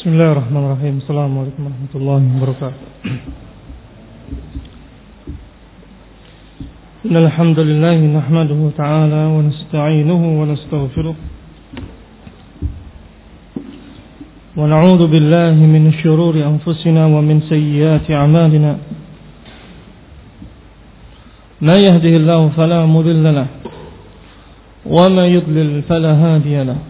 بسم الله الرحمن الرحيم السلام عليكم ورحمة الله وبركاته إن الحمد لله نحمده تعالى ونستعينه ونستغفره ونعوذ بالله من شرور أنفسنا ومن سيئات أعمالنا ما يهده الله فلا مضل له وما يضلل فلا هادي له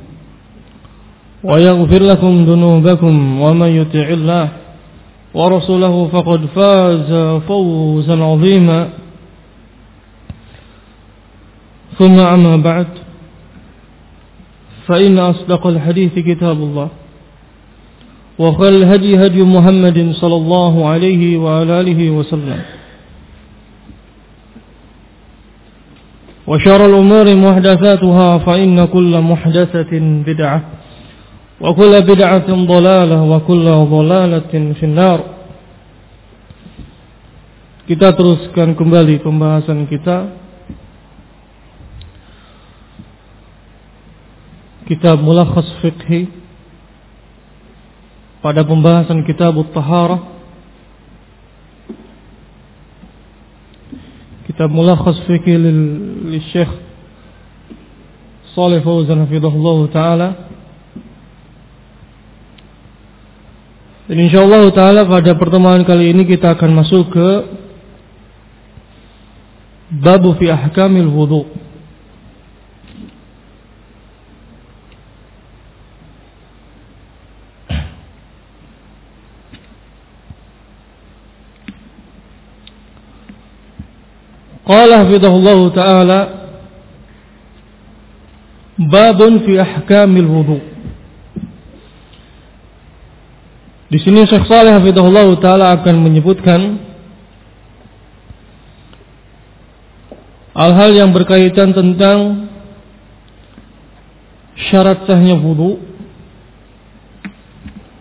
ويغفر لكم ذنوبكم ومن يطع الله ورسوله فقد فاز فوزا عظيما. ثم أما بعد فإن أصدق الحديث كتاب الله وخير الهدي هدي محمد صلى الله عليه وعلى آله وسلم. وشر الأمور محدثاتها فإن كل محدثة بدعة. وكل بدعة ضلالة وكل ضلالة في النار Kita teruskan kembali pembahasan kita Kitab Mulakhas Fiqhi Pada pembahasan Kitab Taharah Kitab Mulakhas Fiqhi lil Syekh Salih Fauzan Hafidhullah Ta'ala Dan insyaallah taala pada pertemuan kali ini kita akan masuk ke bab fi ahkamil wudu. Qala hafidhahullah taala babun fi ahkamil wudu. Di sini Syekh Saleh Hafizahullah taala akan menyebutkan hal-hal yang berkaitan tentang syarat sahnya wudu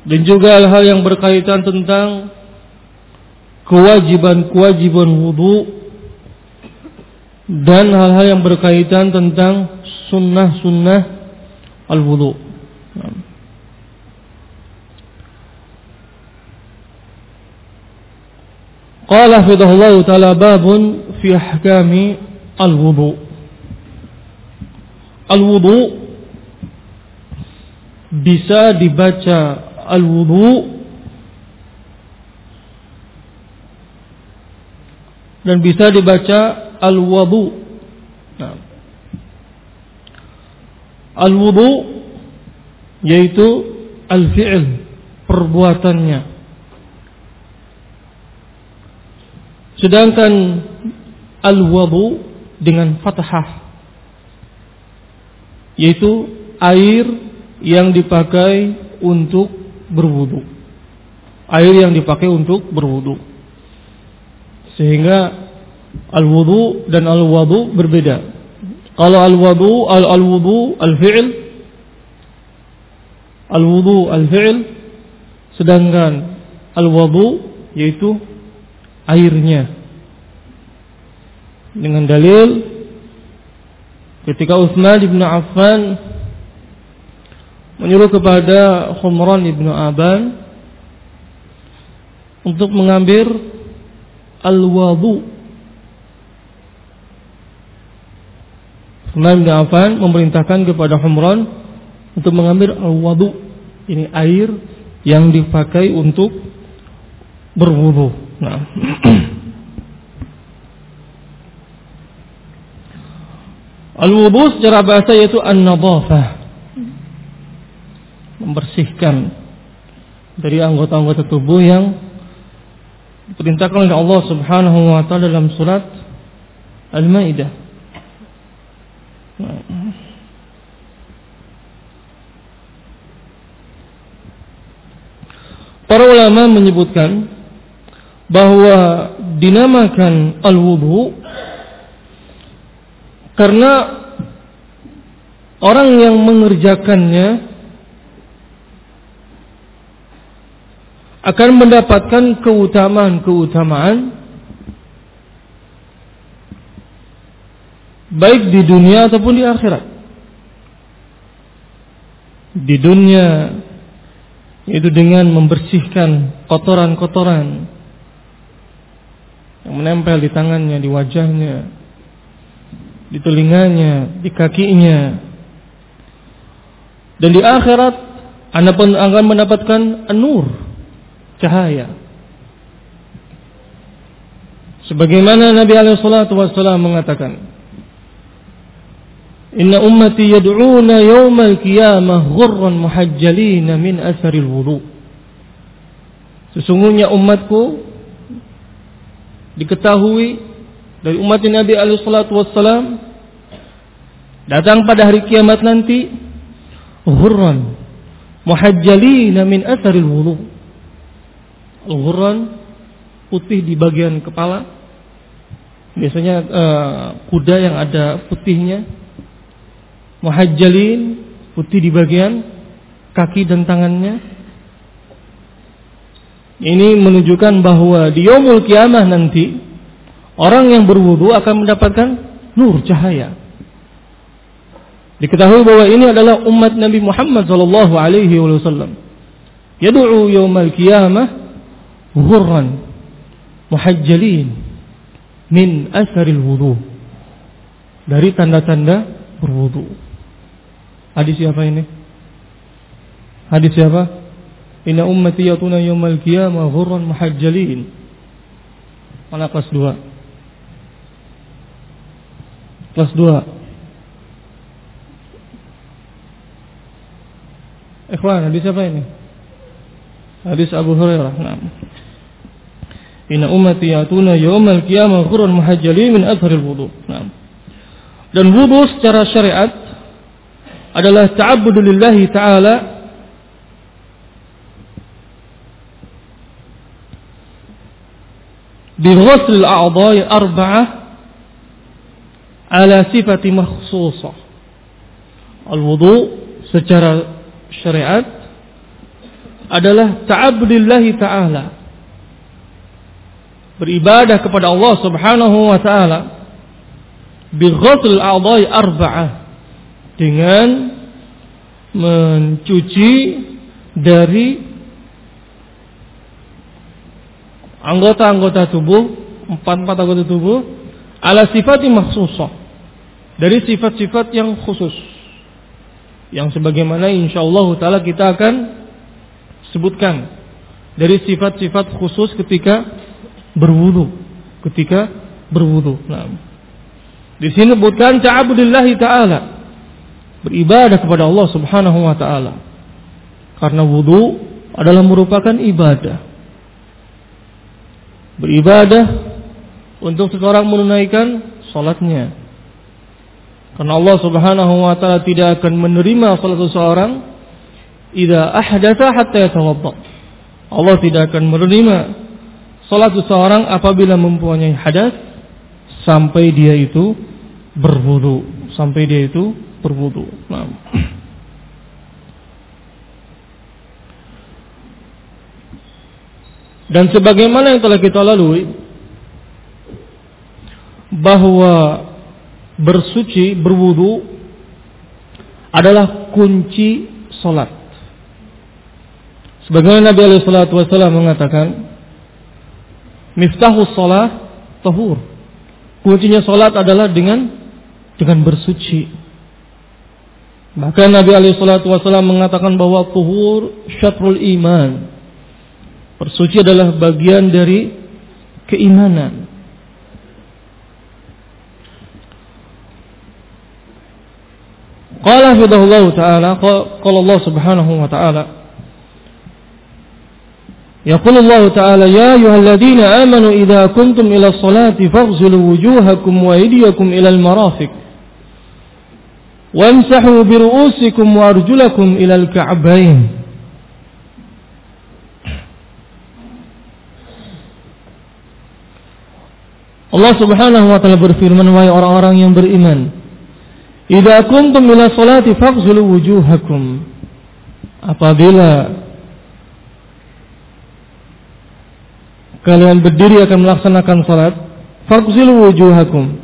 dan juga hal-hal yang berkaitan tentang kewajiban-kewajiban wudu dan hal-hal yang berkaitan tentang sunnah-sunnah al-wudu. Qala hafidhahullah ta'ala babun fi ahkami al-wudu. Al-wudu bisa dibaca al-wudu dan bisa dibaca al-wudu. Nah. Al-wudu yaitu al-fi'l perbuatannya Sedangkan al-wudu dengan fathah yaitu air yang dipakai untuk berwudu. Air yang dipakai untuk berwudu. Sehingga al-wudu dan al-wudu berbeda. Kalau al-wudu al-wudu al-fi'l al-wudu al-fi'l sedangkan al-wudu yaitu airnya dengan dalil ketika Utsman bin Affan menyuruh kepada Khumran bin Aban untuk mengambil al-wudu Utsman bin Affan memerintahkan kepada Humran untuk mengambil al-wudu ini air yang dipakai untuk berwudu. Nah. Al-wudu secara bahasa yaitu an-nadhafah. Membersihkan dari anggota-anggota tubuh yang diperintahkan oleh Allah Subhanahu wa taala dalam surat Al-Maidah. Para ulama menyebutkan bahwa dinamakan al-wudu karena orang yang mengerjakannya akan mendapatkan keutamaan-keutamaan baik di dunia ataupun di akhirat. Di dunia yaitu dengan membersihkan kotoran-kotoran yang menempel di tangannya, di wajahnya, di telinganya, di kakinya. Dan di akhirat Anda pun akan mendapatkan nur, cahaya. Sebagaimana Nabi alaihi salatu wasallam mengatakan, "Inna ummati yad'una yawmal qiyamah ghurran muhajjalin min asharil wudu." Sesungguhnya umatku diketahui dari umat Nabi alaihi salatu wassalam datang pada hari kiamat nanti hurran muhajjalina min atharil wudu. Al-hurran putih di bagian kepala. Biasanya uh, kuda yang ada putihnya. Muhajjalin putih di bagian kaki dan tangannya. Ini menunjukkan bahwa di yaumul kiamah nanti Orang yang berwudu akan mendapatkan nur cahaya. Diketahui bahwa ini adalah umat Nabi Muhammad sallallahu alaihi wasallam. Yad'u yaumal qiyamah ghurran muhajjalin min asaril wudu. Dari tanda-tanda berwudu. Hadis siapa ini? Hadis siapa? Inna ummati yatuna yaumal qiyamah ghurran muhajjalin. Mana kelas 2? Kelas 2. Ikhwan, hadis apa ini? Hadis Abu Hurairah. Nah. Inna ummati yatuna yawmal qiyamah ghurran muhajjalin min wudu. Dan wudu secara syariat adalah ta'abbudu lillahi ta'ala bi ghusl al-a'dha'i arba'ah ala sifati makhsusah. Al-wudu secara syariat adalah ta'abdulillahi ta'ala. Beribadah kepada Allah subhanahu wa ta'ala. Bighasl a'dai arba'ah. Dengan mencuci dari anggota-anggota tubuh, empat-empat anggota tubuh, ala sifati makhsusah dari sifat-sifat yang khusus. Yang sebagaimana insyaallah taala kita akan sebutkan. Dari sifat-sifat khusus ketika berwudu. Ketika berwudu. Nah. Di sini bukan ta'abudillahi taala. Beribadah kepada Allah Subhanahu wa taala. Karena wudu adalah merupakan ibadah beribadah untuk seseorang menunaikan salatnya karena Allah Subhanahu wa taala tidak akan menerima salat seseorang idza ahdatsa hatta yatawadda. Allah tidak akan menerima salat seseorang apabila mempunyai hadas sampai dia itu berwudu, sampai dia itu berwudu. Nah. Dan sebagaimana yang telah kita lalui bahwa bersuci, berwudu adalah kunci solat. Sebagaimana Nabi alaihi salatu mengatakan, "Miftahus salat tahur." Kuncinya solat adalah dengan dengan bersuci. Maka Nabi alaihi salatu mengatakan bahwa tuhur syatrul iman. Bersuci adalah bagian dari keimanan. Qala hafidhahullah ta'ala qala Allah subhanahu wa ta'ala. يقول الله تعالى يا أيها الذين آمنوا إذا كنتم إلى الصلاة فاغسلوا وجوهكم وأيديكم إلى المرافق وامسحوا برؤوسكم وأرجلكم إلى الكعبين Allah Subhanahu wa taala berfirman wahai orang-orang yang beriman Idza kuntum ila salati faghsulu wujuhakum. Apabila kalian berdiri akan melaksanakan salat faghsulu wujuhakum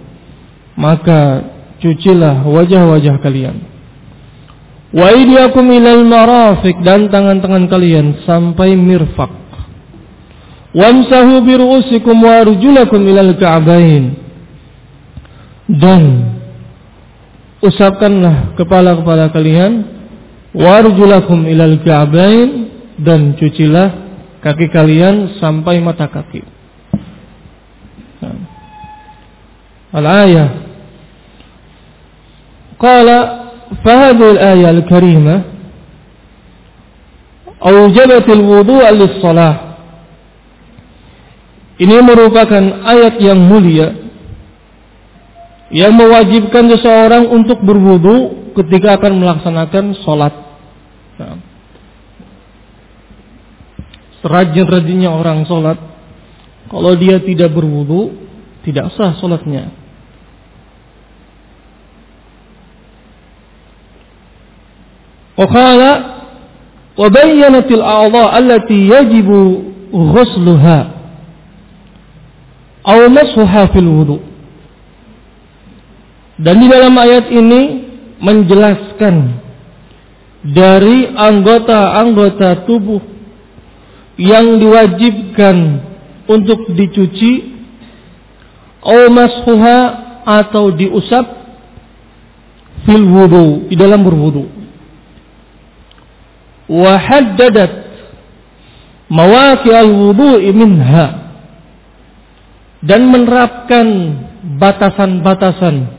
maka cucilah wajah-wajah kalian. Wa ilal marafiq dan tangan-tangan kalian sampai mirfaq Wamsahu biruusikum wa arjulakum ilal ka'bain. Dan usapkanlah kepala-kepala kalian Warujulakum ilal ka'bain dan cucilah kaki kalian sampai mata kaki. Al-ayah Qala fahadul ayah al-karimah Awjabat al-wudu'a lis-salah ini merupakan ayat yang mulia yang mewajibkan seseorang untuk berwudu ketika akan melaksanakan sholat. Nah, Serajin-rajinnya orang sholat, kalau dia tidak berwudu, tidak sah sholatnya. Wakala wabayyanatil Allah allati yajibu ghusluha mashuha fil wudu. Dan di dalam ayat ini menjelaskan dari anggota-anggota tubuh yang diwajibkan untuk dicuci au mashuha atau diusap fil wudu di dalam berwudu. Wa haddadat mawaqi al-wudu'i minha dan menerapkan batasan-batasan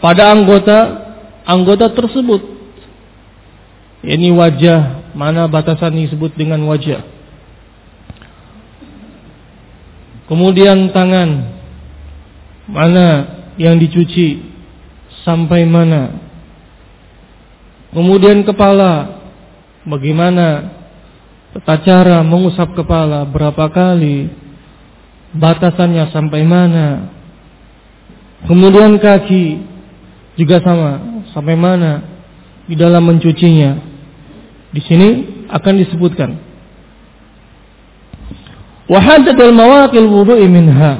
pada anggota anggota tersebut. Ini wajah, mana batasan disebut dengan wajah. Kemudian tangan, mana yang dicuci, sampai mana. Kemudian kepala, bagaimana Tata cara mengusap kepala berapa kali, batasannya sampai mana. Kemudian kaki juga sama, sampai mana di dalam mencucinya. Di sini akan disebutkan. وحدد المواقع الوضوء منها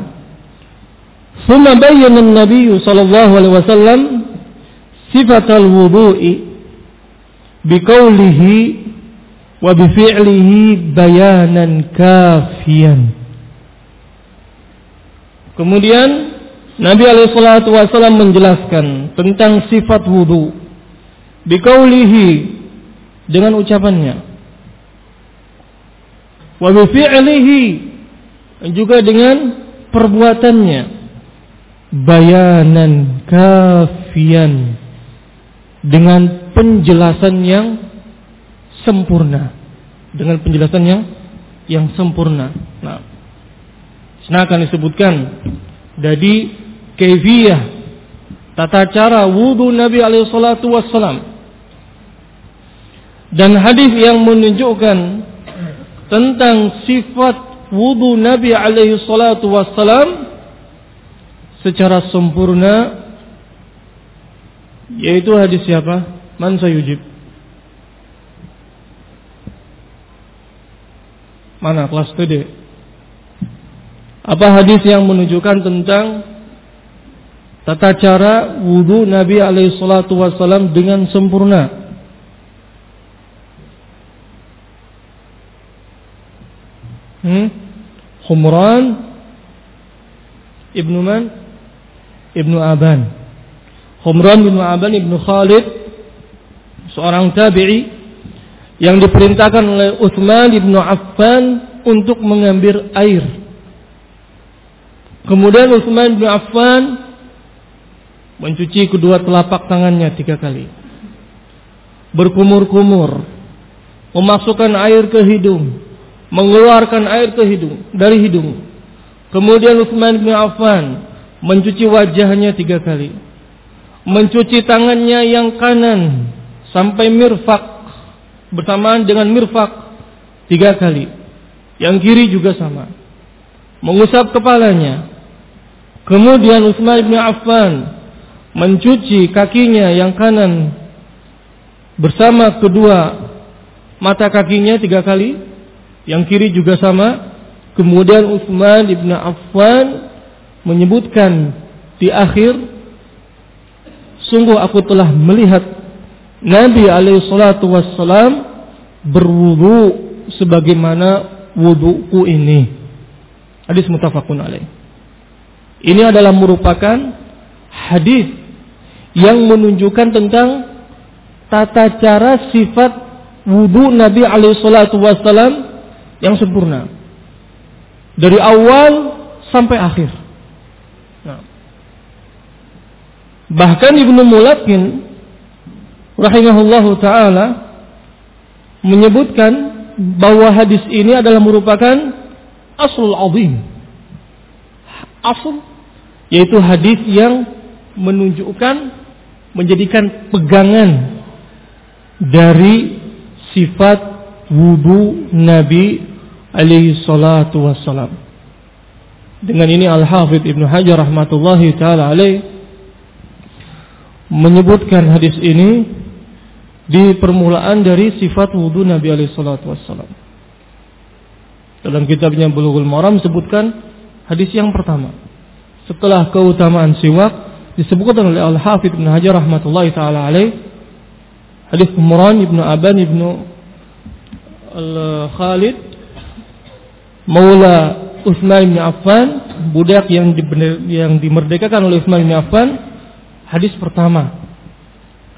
ثم بين النبي صلى الله عليه وسلم صفة الوضوء بقوله wa bifi'lihi bayanan kafian. Kemudian Nabi alaihi menjelaskan tentang sifat wudu. Biqaulihi dengan ucapannya. Wa bifi'lihi juga dengan perbuatannya. Bayanan kafian dengan penjelasan yang sempurna dengan penjelasan yang sempurna. Nah, akan disebutkan dari kaifiyah tata cara wudu Nabi alaihi salatu wassalam dan hadis yang menunjukkan tentang sifat wudu Nabi alaihi salatu wassalam secara sempurna yaitu hadis siapa? Man sayujib? Mana kelas TD? Apa hadis yang menunjukkan tentang tata cara wudhu Nabi alaihi salatu dengan sempurna? Hmm? Humran Ibnu Man Ibnu Aban Humran bin Aban Ibnu Khalid seorang tabi'i yang diperintahkan oleh Utsman bin Affan untuk mengambil air. Kemudian Utsman bin Affan mencuci kedua telapak tangannya tiga kali. Berkumur-kumur, memasukkan air ke hidung, mengeluarkan air ke hidung dari hidung. Kemudian Utsman bin Affan mencuci wajahnya tiga kali, mencuci tangannya yang kanan sampai mirfak bersamaan dengan mirfak tiga kali. Yang kiri juga sama. Mengusap kepalanya. Kemudian Utsman bin Affan mencuci kakinya yang kanan bersama kedua mata kakinya tiga kali. Yang kiri juga sama. Kemudian Utsman bin Affan menyebutkan di akhir sungguh aku telah melihat Nabi alaihi salatu wassalam berwudu sebagaimana wuduku ini. Hadis mutafakun alaih. Ini adalah merupakan hadis yang menunjukkan tentang tata cara sifat wudu Nabi alaihi salatu wassalam yang sempurna. Dari awal sampai akhir. Nah. Bahkan Ibnu Mulakin rahimahullahu taala menyebutkan bahwa hadis ini adalah merupakan aslul azim. Asl yaitu hadis yang menunjukkan menjadikan pegangan dari sifat wudu Nabi alaihi salatu wassalam. Dengan ini Al-Hafidh Ibnu Hajar rahmatullahi taala alaih menyebutkan hadis ini di permulaan dari sifat wudhu Nabi alaihi salatu. Dalam kitabnya Bulughul Maram sebutkan hadis yang pertama. Setelah keutamaan siwak disebutkan oleh Al-Hafidh Ibn Hajar rahmatullahi taala alaih hadis Umran Ibnu Aban Ibnu Al-Khalid Maula Utsman bin Affan budak yang yang dimerdekakan oleh Utsman bin Affan hadis pertama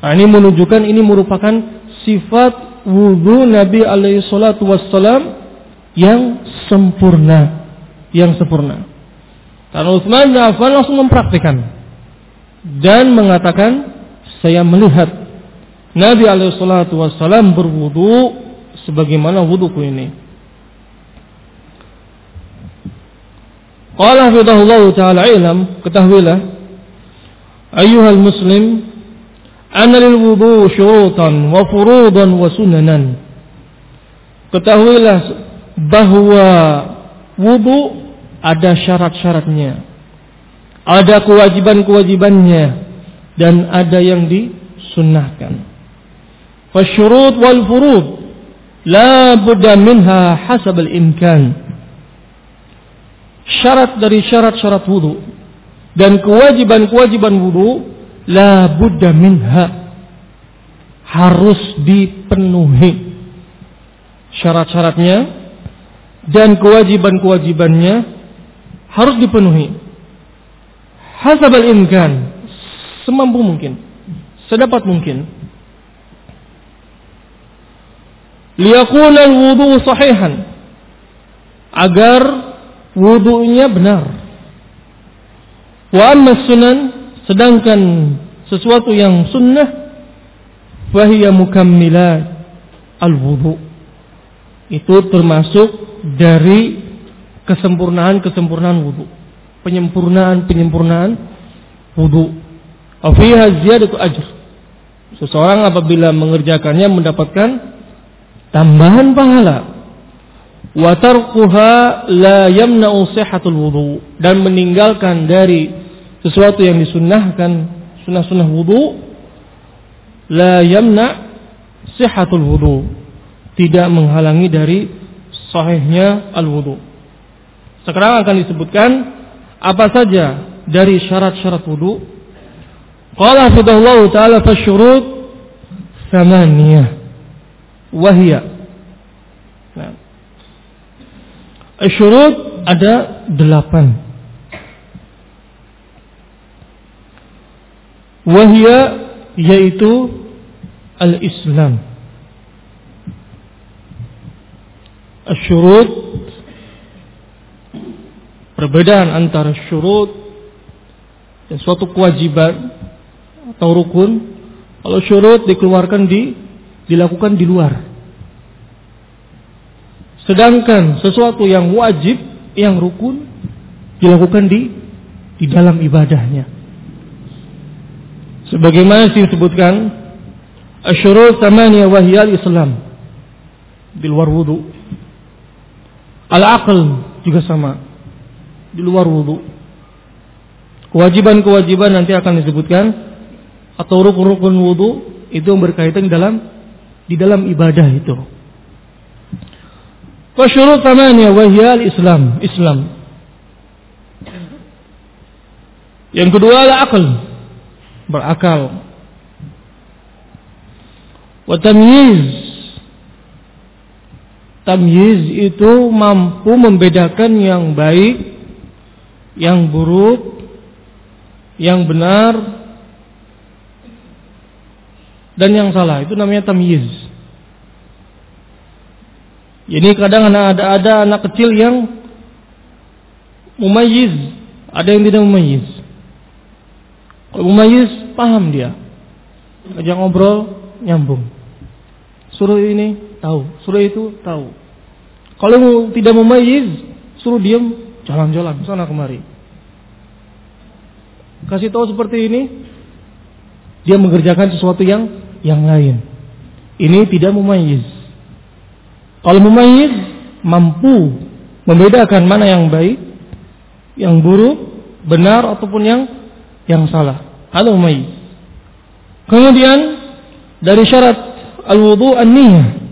Nah, ini menunjukkan ini merupakan sifat wudhu Nabi alaihi salatu wassalam yang sempurna. Yang sempurna. Karena Utsman bin Affan langsung mempraktikkan dan mengatakan saya melihat Nabi alaihi salatu wassalam berwudu sebagaimana wuduku ini. Qala hafidhahullah taala ilam ketahuilah ayuhal muslim anna lil wudu syurutan wa furudan wa sunanan. Ketahuilah bahwa wudu ada syarat-syaratnya. Ada kewajiban-kewajibannya dan ada yang disunnahkan. Fasyurut wal furud la budda minha hasab al-imkan. Syarat dari syarat-syarat wudu dan kewajiban-kewajiban wudu la buddha minha harus dipenuhi. Syarat-syaratnya dan kewajiban-kewajibannya harus dipenuhi. Hasabal imkan semampu mungkin sedapat mungkin. Liyakuna al-wudu sahihan agar wudunya benar. Wa amma sunan Sedangkan sesuatu yang sunnah fahiya mukammilat al-wudu. Itu termasuk dari kesempurnaan-kesempurnaan wudu. Penyempurnaan-penyempurnaan wudu. Afiha ziyadatu ajr. Seseorang apabila mengerjakannya mendapatkan tambahan pahala. Wa la yamna'u sihhatul wudu dan meninggalkan dari sesuatu yang disunnahkan sunnah-sunnah wudu la yamna sihatul wudu. Tidak menghalangi dari sahihnya al wudu sekarang akan disebutkan apa saja dari syarat-syarat wudu. Qala hafidhahullah taala fasyurut thamaniyah. Wahia nah, Syurut ada delapan wahia yaitu al-Islam. Asyurut perbedaan antara syurut dan suatu kewajiban atau rukun kalau syurut dikeluarkan di dilakukan di luar. Sedangkan sesuatu yang wajib yang rukun dilakukan di di dalam ibadahnya sebagaimana disebutkan asyurut tamaniya wahiyal islam di luar wudu Al-aql juga sama. Di luar wudhu. Kewajiban-kewajiban nanti akan disebutkan atau rukun-rukun wudhu itu yang berkaitan dalam di dalam ibadah itu. Fasyurut tamanya wahiyal Islam, Islam. Yang kedua adalah akal, berakal. Wa tamyiz Tamyiz itu mampu membedakan yang baik, yang buruk, yang benar, dan yang salah. Itu namanya tamyiz. Ini kadang ada ada anak kecil yang mumayyiz, ada yang tidak mumayyiz. Kalau mumayyiz paham dia. Ajak ngobrol nyambung. Suruh ini tahu. Suruh itu tahu. Kalau tidak memayyiz, suruh diam, jalan-jalan sana kemari. Kasih tahu seperti ini, dia mengerjakan sesuatu yang yang lain. Ini tidak memayyiz. Kalau memayyiz, mampu membedakan mana yang baik, yang buruk, benar ataupun yang yang salah. Memayyiz. Kemudian dari syarat al-wudu an-niyah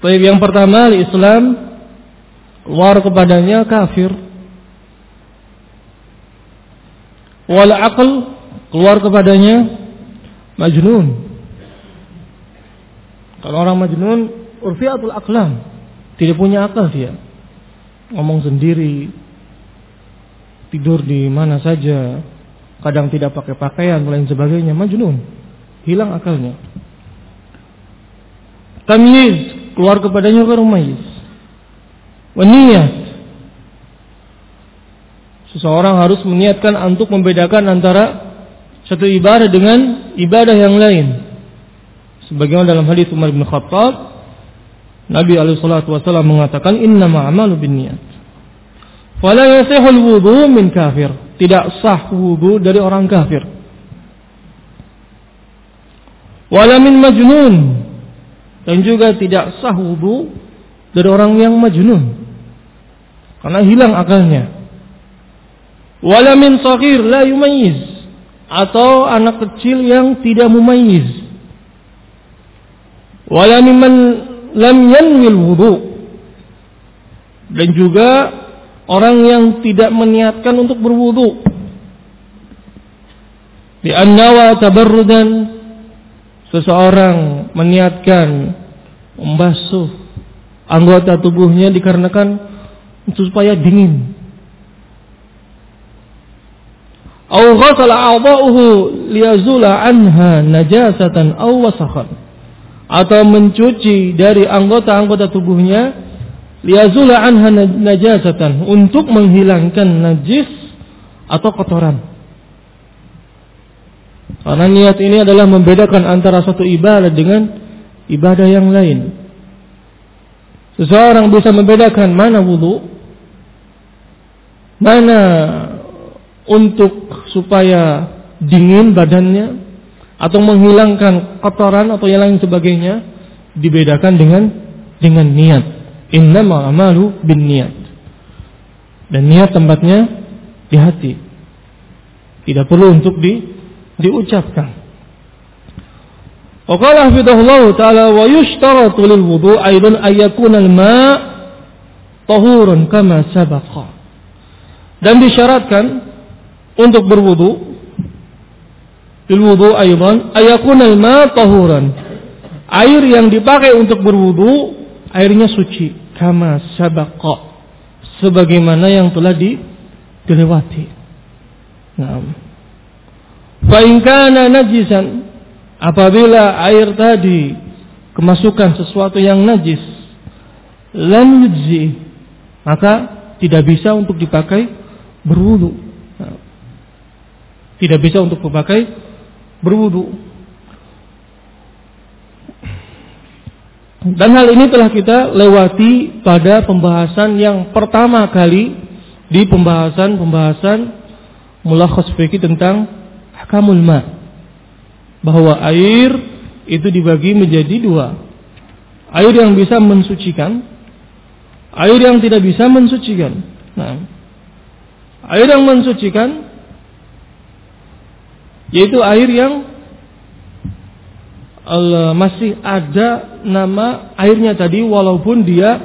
Baik yang pertama Islam keluar kepadanya kafir. Wal akal keluar kepadanya majnun. Kalau orang majnun urfiatul aklam, tidak punya akal dia. Ngomong sendiri, tidur di mana saja, kadang tidak pakai pakaian, lain sebagainya, majnun. Hilang akalnya. Tamyiz keluar kepadanya ke rumayis. Meniyat. Seseorang harus meniatkan untuk membedakan antara satu ibadah dengan ibadah yang lain. Sebagaimana dalam hadis Umar bin Khattab, Nabi alaihi mengatakan inna ma'amalu bin Fala yasihul wudu min kafir. Tidak sah wudu dari orang kafir. Wala min majnun. Dan juga tidak sah wudhu dari orang yang majnun. Karena hilang akalnya. Wala min saghir la yumayyiz. Atau anak kecil yang tidak mumayyiz. Wala mimman lam yanwil wudu. Dan juga orang yang tidak meniatkan untuk berwudu di annawa tabarrudan seseorang meniatkan membasuh anggota tubuhnya dikarenakan supaya dingin. Au ghasala a'dha'uhu liyazula anha najasatan aw wasakhan. Atau mencuci dari anggota-anggota tubuhnya liyazula anha najasatan untuk menghilangkan najis atau kotoran. Karena niat ini adalah membedakan antara satu ibadah dengan ibadah yang lain. Seseorang bisa membedakan mana wudhu, mana untuk supaya dingin badannya, atau menghilangkan kotoran atau yang lain sebagainya, dibedakan dengan dengan niat. Innama amalu bin niat. Dan niat tempatnya di hati. Tidak perlu untuk di diucapkan. Hafidhahullah taala wa yushtaratu lil wudu aidan ayakuna al ma' tahurun kama sabaqa. Dan disyaratkan untuk berwudu lil wudu aidan al ma' tahuran. Air yang dipakai untuk berwudu airnya suci kama sabaqa sebagaimana yang telah di, dilewati. Nah. Fainkana najisan apabila air tadi kemasukan sesuatu yang najis lam yujzi maka tidak bisa untuk dipakai berwudu. Tidak bisa untuk dipakai berwudu. Dan hal ini telah kita lewati pada pembahasan yang pertama kali di pembahasan-pembahasan mulakhas fikih tentang hakamul ma. Bahwa air itu dibagi menjadi dua. Air yang bisa mensucikan, air yang tidak bisa mensucikan. Nah, air yang mensucikan yaitu air yang masih ada nama airnya tadi walaupun dia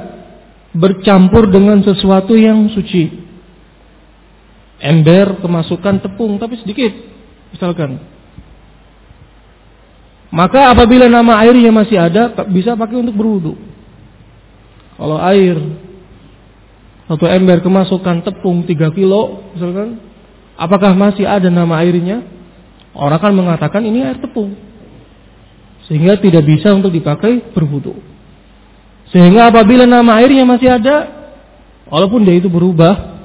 bercampur dengan sesuatu yang suci. Ember kemasukan tepung tapi sedikit misalkan. Maka apabila nama airnya masih ada bisa pakai untuk berwudu. Kalau air satu ember kemasukan tepung 3 kilo misalkan apakah masih ada nama airnya? Orang kan mengatakan ini air tepung sehingga tidak bisa untuk dipakai berwudu. Sehingga apabila nama airnya masih ada, walaupun dia itu berubah,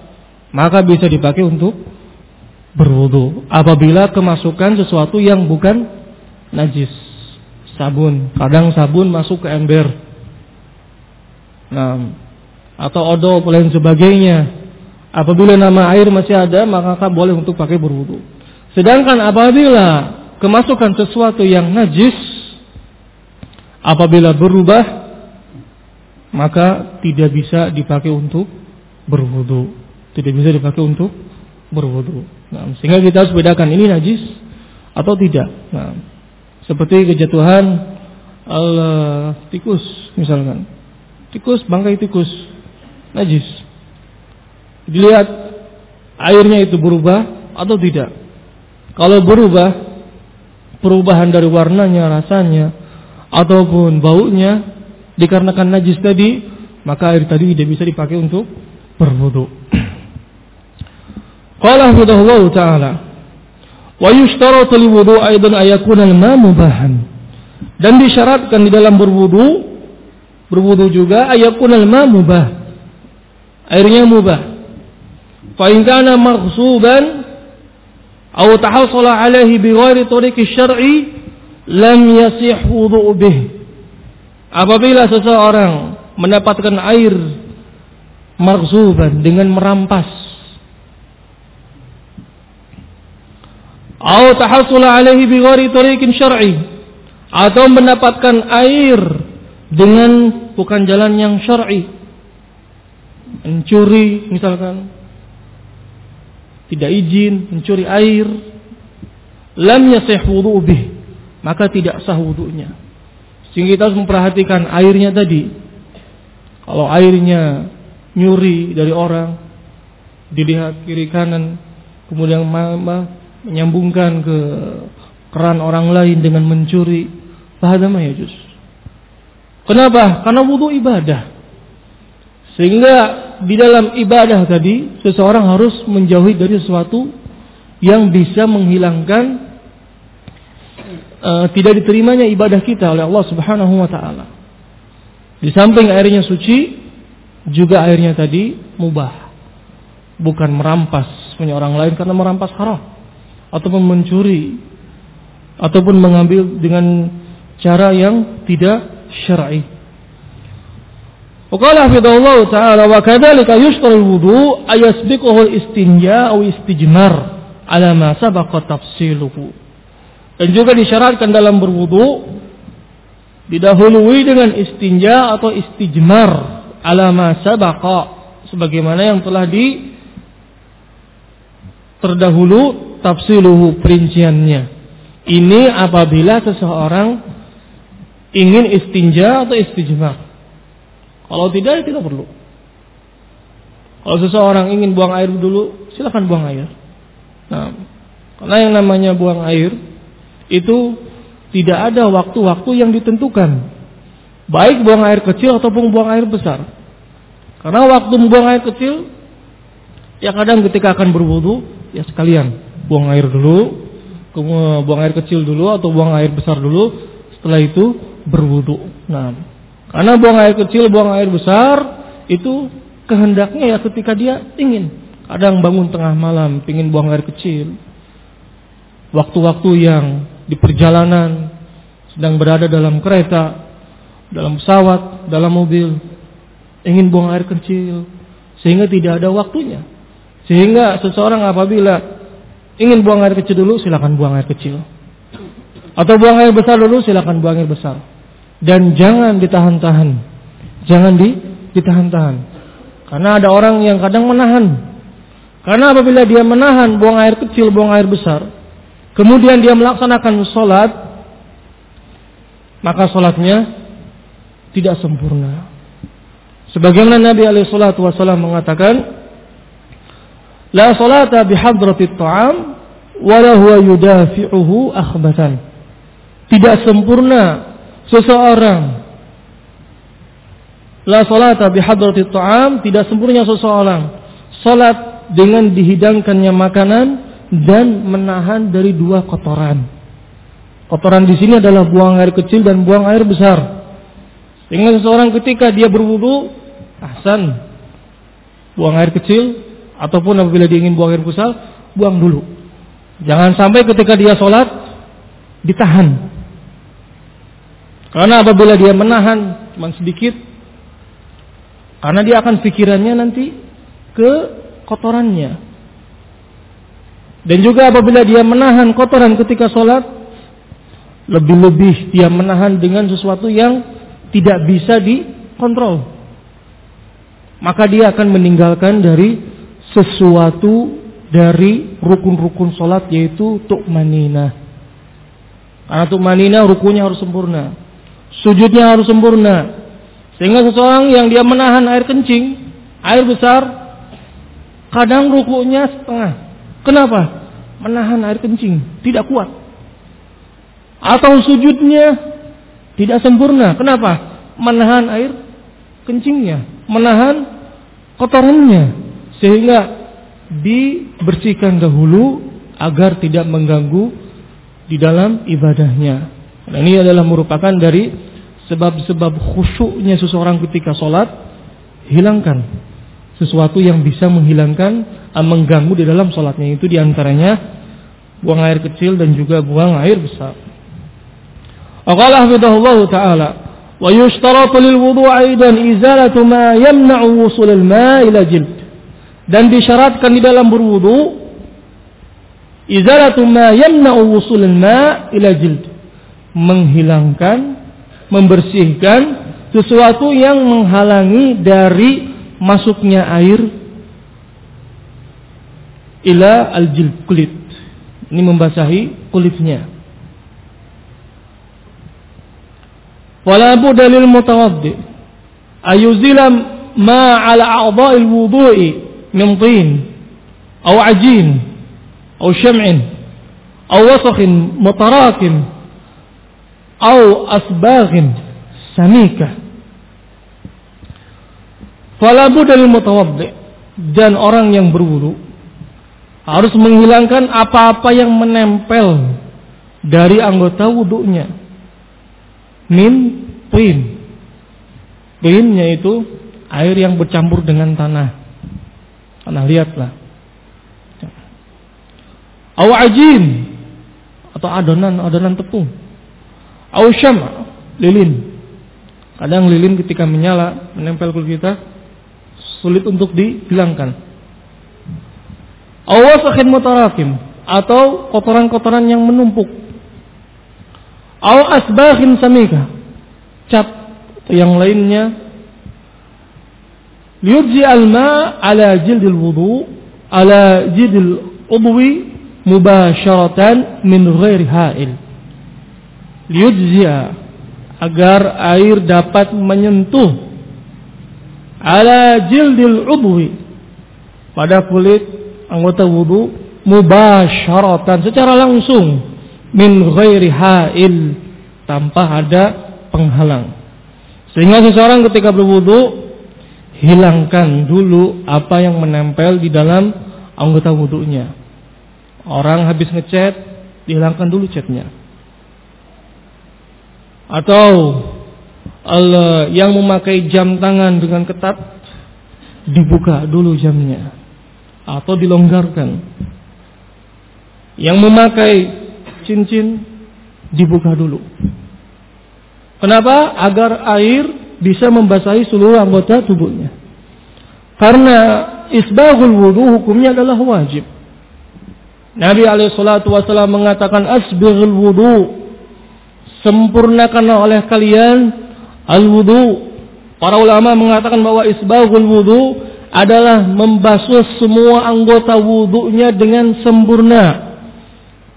maka bisa dipakai untuk berwudu. Apabila kemasukan sesuatu yang bukan najis, sabun, kadang sabun masuk ke ember, nah, atau odol lain sebagainya. Apabila nama air masih ada, maka boleh untuk pakai berwudu. Sedangkan apabila kemasukan sesuatu yang najis, apabila berubah maka tidak bisa dipakai untuk berwudu. Tidak bisa dipakai untuk berwudu. Nah, sehingga kita harus bedakan ini najis atau tidak. Nah, seperti kejatuhan al tikus misalkan. Tikus bangkai tikus najis. Dilihat airnya itu berubah atau tidak. Kalau berubah, perubahan dari warnanya, rasanya, ataupun baunya dikarenakan najis tadi, maka air tadi tidak bisa dipakai untuk berwudu. Qala hudahullah ta'ala wa yushtaratu li wudu aidan ayakuna al-ma mubahan. Dan disyaratkan di dalam berwudu berwudu juga ayakuna al-ma mubah. Airnya mubah. Fa in kana maghsuban aw tahassala alaihi bi ghairi tariqi syar'i lam yasih wudu bih. Apabila seseorang mendapatkan air maghzuban dengan merampas atau tahassul alaihi bi ghairi tariqin syar'i atau mendapatkan air dengan bukan jalan yang syar'i mencuri misalkan tidak izin mencuri air lam yasih wudu bih maka tidak sah wudhunya. Sehingga kita harus memperhatikan airnya tadi. Kalau airnya nyuri dari orang, dilihat kiri kanan, kemudian menyambungkan ke keran orang lain dengan mencuri, fahadama ya juz. Kenapa? Karena wudhu ibadah. Sehingga di dalam ibadah tadi seseorang harus menjauhi dari sesuatu yang bisa menghilangkan uh, tidak diterimanya ibadah kita oleh Allah Subhanahu wa taala. Di samping airnya suci, juga airnya tadi mubah. Bukan merampas punya orang lain karena merampas haram ataupun mencuri ataupun mengambil dengan cara yang tidak syar'i. Waqala hafidhahullah ta'ala wa kadzalika yushtaru wudu ayasbiquhu al-istinja aw istijmar ala ma sabaqa tafsiluhu. Dan juga disyaratkan dalam berwudu didahului dengan istinja atau istijmar alama sabaqa sebagaimana yang telah di terdahulu tafsiluhu perinciannya. Ini apabila seseorang ingin istinja atau istijmar. Kalau tidak, ya tidak perlu. Kalau seseorang ingin buang air dulu, silakan buang air. Nah, karena yang namanya buang air itu tidak ada waktu-waktu yang ditentukan. Baik buang air kecil ataupun buang air besar. Karena waktu buang air kecil, ya kadang ketika akan berwudu, ya sekalian buang air dulu, buang air kecil dulu atau buang air besar dulu, setelah itu berwudu. Nah, karena buang air kecil, buang air besar itu kehendaknya ya ketika dia ingin. Kadang bangun tengah malam, ingin buang air kecil. Waktu-waktu yang di perjalanan sedang berada dalam kereta, dalam pesawat, dalam mobil, ingin buang air kecil, sehingga tidak ada waktunya. Sehingga seseorang apabila ingin buang air kecil dulu, silakan buang air kecil. Atau buang air besar dulu, silakan buang air besar dan jangan ditahan-tahan. Jangan di, ditahan-tahan. Karena ada orang yang kadang menahan. Karena apabila dia menahan buang air kecil, buang air besar, kemudian dia melaksanakan sholat, maka sholatnya tidak sempurna. Sebagaimana Nabi alaihi wasallam mengatakan, La salata bihadratit ta'am wa yudafi'uhu akhbatan. Tidak sempurna seseorang la salata bihadratit ta'am tidak sempurna seseorang salat dengan dihidangkannya makanan dan menahan dari dua kotoran. Kotoran di sini adalah buang air kecil dan buang air besar. Sehingga seseorang ketika dia berwudu, ahsan, buang air kecil ataupun apabila dia ingin buang air besar, buang dulu. Jangan sampai ketika dia sholat ditahan. Karena apabila dia menahan cuma sedikit, karena dia akan pikirannya nanti ke kotorannya. Dan juga apabila dia menahan kotoran ketika sholat, lebih-lebih dia menahan dengan sesuatu yang tidak bisa dikontrol. Maka dia akan meninggalkan dari sesuatu dari rukun-rukun sholat yaitu tu'manina. Karena tu'manina rukunnya harus sempurna sujudnya harus sempurna. Sehingga seseorang yang dia menahan air kencing, air besar, kadang rukunya setengah. Kenapa? Menahan air kencing, tidak kuat. Atau sujudnya tidak sempurna. Kenapa? Menahan air kencingnya, menahan kotorannya. Sehingga dibersihkan dahulu agar tidak mengganggu di dalam ibadahnya. Nah, ini adalah merupakan dari sebab-sebab khusyuknya seseorang ketika sholat. Hilangkan sesuatu yang bisa menghilangkan mengganggu di dalam sholatnya itu di antaranya buang air kecil dan juga buang air besar. Aqala hafidhahullah ta'ala wa yushtaratu lil wudu' aidan izalatu ma yamna'u wusul al-ma' ila jild. Dan disyaratkan di dalam berwudu izalatu ma yamna'u wusul al-ma' ila jild menghilangkan, membersihkan sesuatu yang menghalangi dari masuknya air ila al-jild kulit. Ini membasahi kulitnya. Wala budda lil mutawaddi ayuzila ma ala a'dha'il wudu'i min tin aw ajin aw syam'in aw wasakhin mutarakim au asbaghin samika. Fala budal mutawaddi dan orang yang berwudu harus menghilangkan apa-apa yang menempel dari anggota wudhunya. Min pin. Pinnya itu air yang bercampur dengan tanah. Tanah lihatlah. Au ajin atau adonan adonan tepung Ausham lilin. Kadang lilin ketika menyala menempel kulit kita sulit untuk dihilangkan. Awasakhin mutarakim atau kotoran-kotoran yang menumpuk. Aw asbaghin samika. Atau yang lainnya. Liyujzi alma ala jildil wudu ala jildil udwi mubasharatan min ghairi ha'il liyujzia agar air dapat menyentuh ala jildil udwi pada kulit anggota wudu mubasyaratan secara langsung min ghairi hail tanpa ada penghalang. Sehingga seseorang ketika berwudu hilangkan dulu apa yang menempel di dalam anggota wudunya. Orang habis ngecat dihilangkan dulu catnya atau yang memakai jam tangan dengan ketat dibuka dulu jamnya atau dilonggarkan. Yang memakai cincin dibuka dulu. Kenapa? Agar air bisa membasahi seluruh anggota tubuhnya. Karena isbahul wudhu hukumnya adalah wajib. Nabi alaihissalam mengatakan asbihul wudhu sempurnakan oleh kalian al wudhu. Para ulama mengatakan bahwa isbahul wudhu adalah membasuh semua anggota wudhunya dengan sempurna.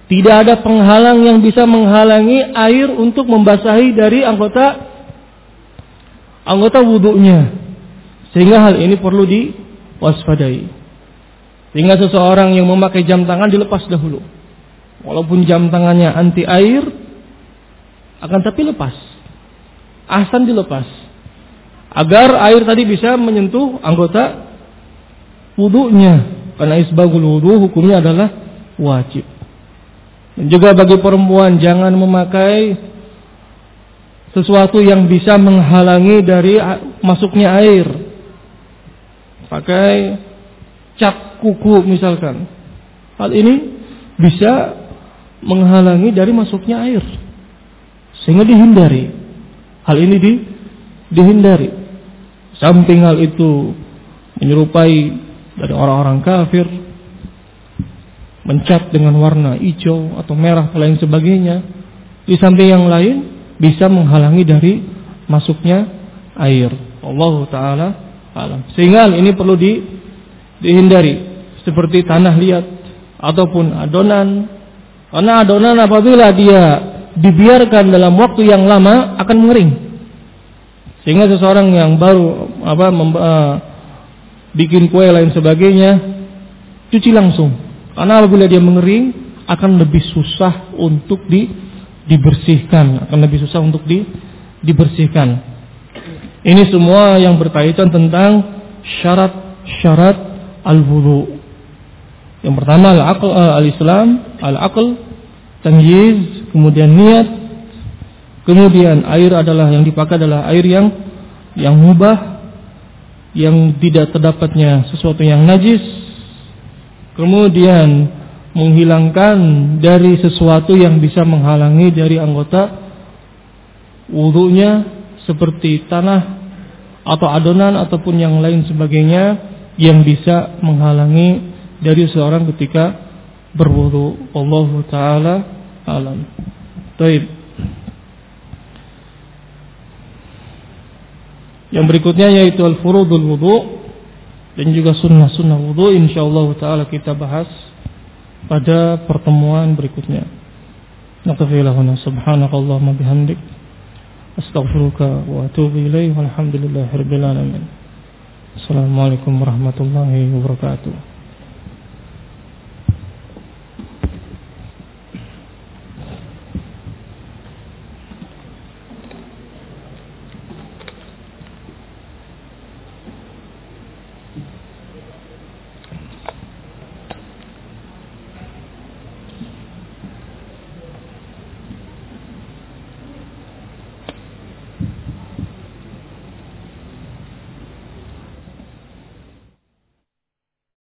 Tidak ada penghalang yang bisa menghalangi air untuk membasahi dari anggota anggota wudhunya. Sehingga hal ini perlu diwaspadai. Sehingga seseorang yang memakai jam tangan dilepas dahulu. Walaupun jam tangannya anti air, akan tapi lepas. Ahsan dilepas. Agar air tadi bisa menyentuh anggota wudhunya. Karena isbagul wudhu hukumnya adalah wajib. Dan juga bagi perempuan jangan memakai sesuatu yang bisa menghalangi dari masuknya air. Pakai cap kuku misalkan. Hal ini bisa menghalangi dari masuknya air. Sehingga dihindari. Hal ini di, dihindari. Samping hal itu menyerupai dari orang-orang kafir mencat dengan warna hijau atau merah atau lain sebagainya. Di samping yang lain bisa menghalangi dari masuknya air. Allah taala alam. Sehingga ini perlu di, dihindari seperti tanah liat ataupun adonan. Karena adonan apabila dia dibiarkan dalam waktu yang lama akan mengering. Sehingga seseorang yang baru apa uh, bikin kue lain sebagainya cuci langsung. Karena apabila dia mengering akan lebih susah untuk di dibersihkan, akan lebih susah untuk di dibersihkan. Ini semua yang berkaitan tentang syarat-syarat al-wudu. Yang pertama al-aql eh, al-Islam, al-aql, tamyiz, kemudian niat, kemudian air adalah yang dipakai adalah air yang yang mubah, yang tidak terdapatnya sesuatu yang najis, kemudian menghilangkan dari sesuatu yang bisa menghalangi dari anggota wudhunya seperti tanah atau adonan ataupun yang lain sebagainya yang bisa menghalangi dari seorang ketika berwudu. Allah taala alam. Taib. Yang berikutnya yaitu al-furudul wudu dan juga sunnah-sunnah wudu insyaallah taala kita bahas pada pertemuan berikutnya. Naktafi lahuna subhanakallahumma bihamdik astaghfiruka wa atubu ilaih walhamdulillahirabbil alamin. Assalamualaikum warahmatullahi wabarakatuh.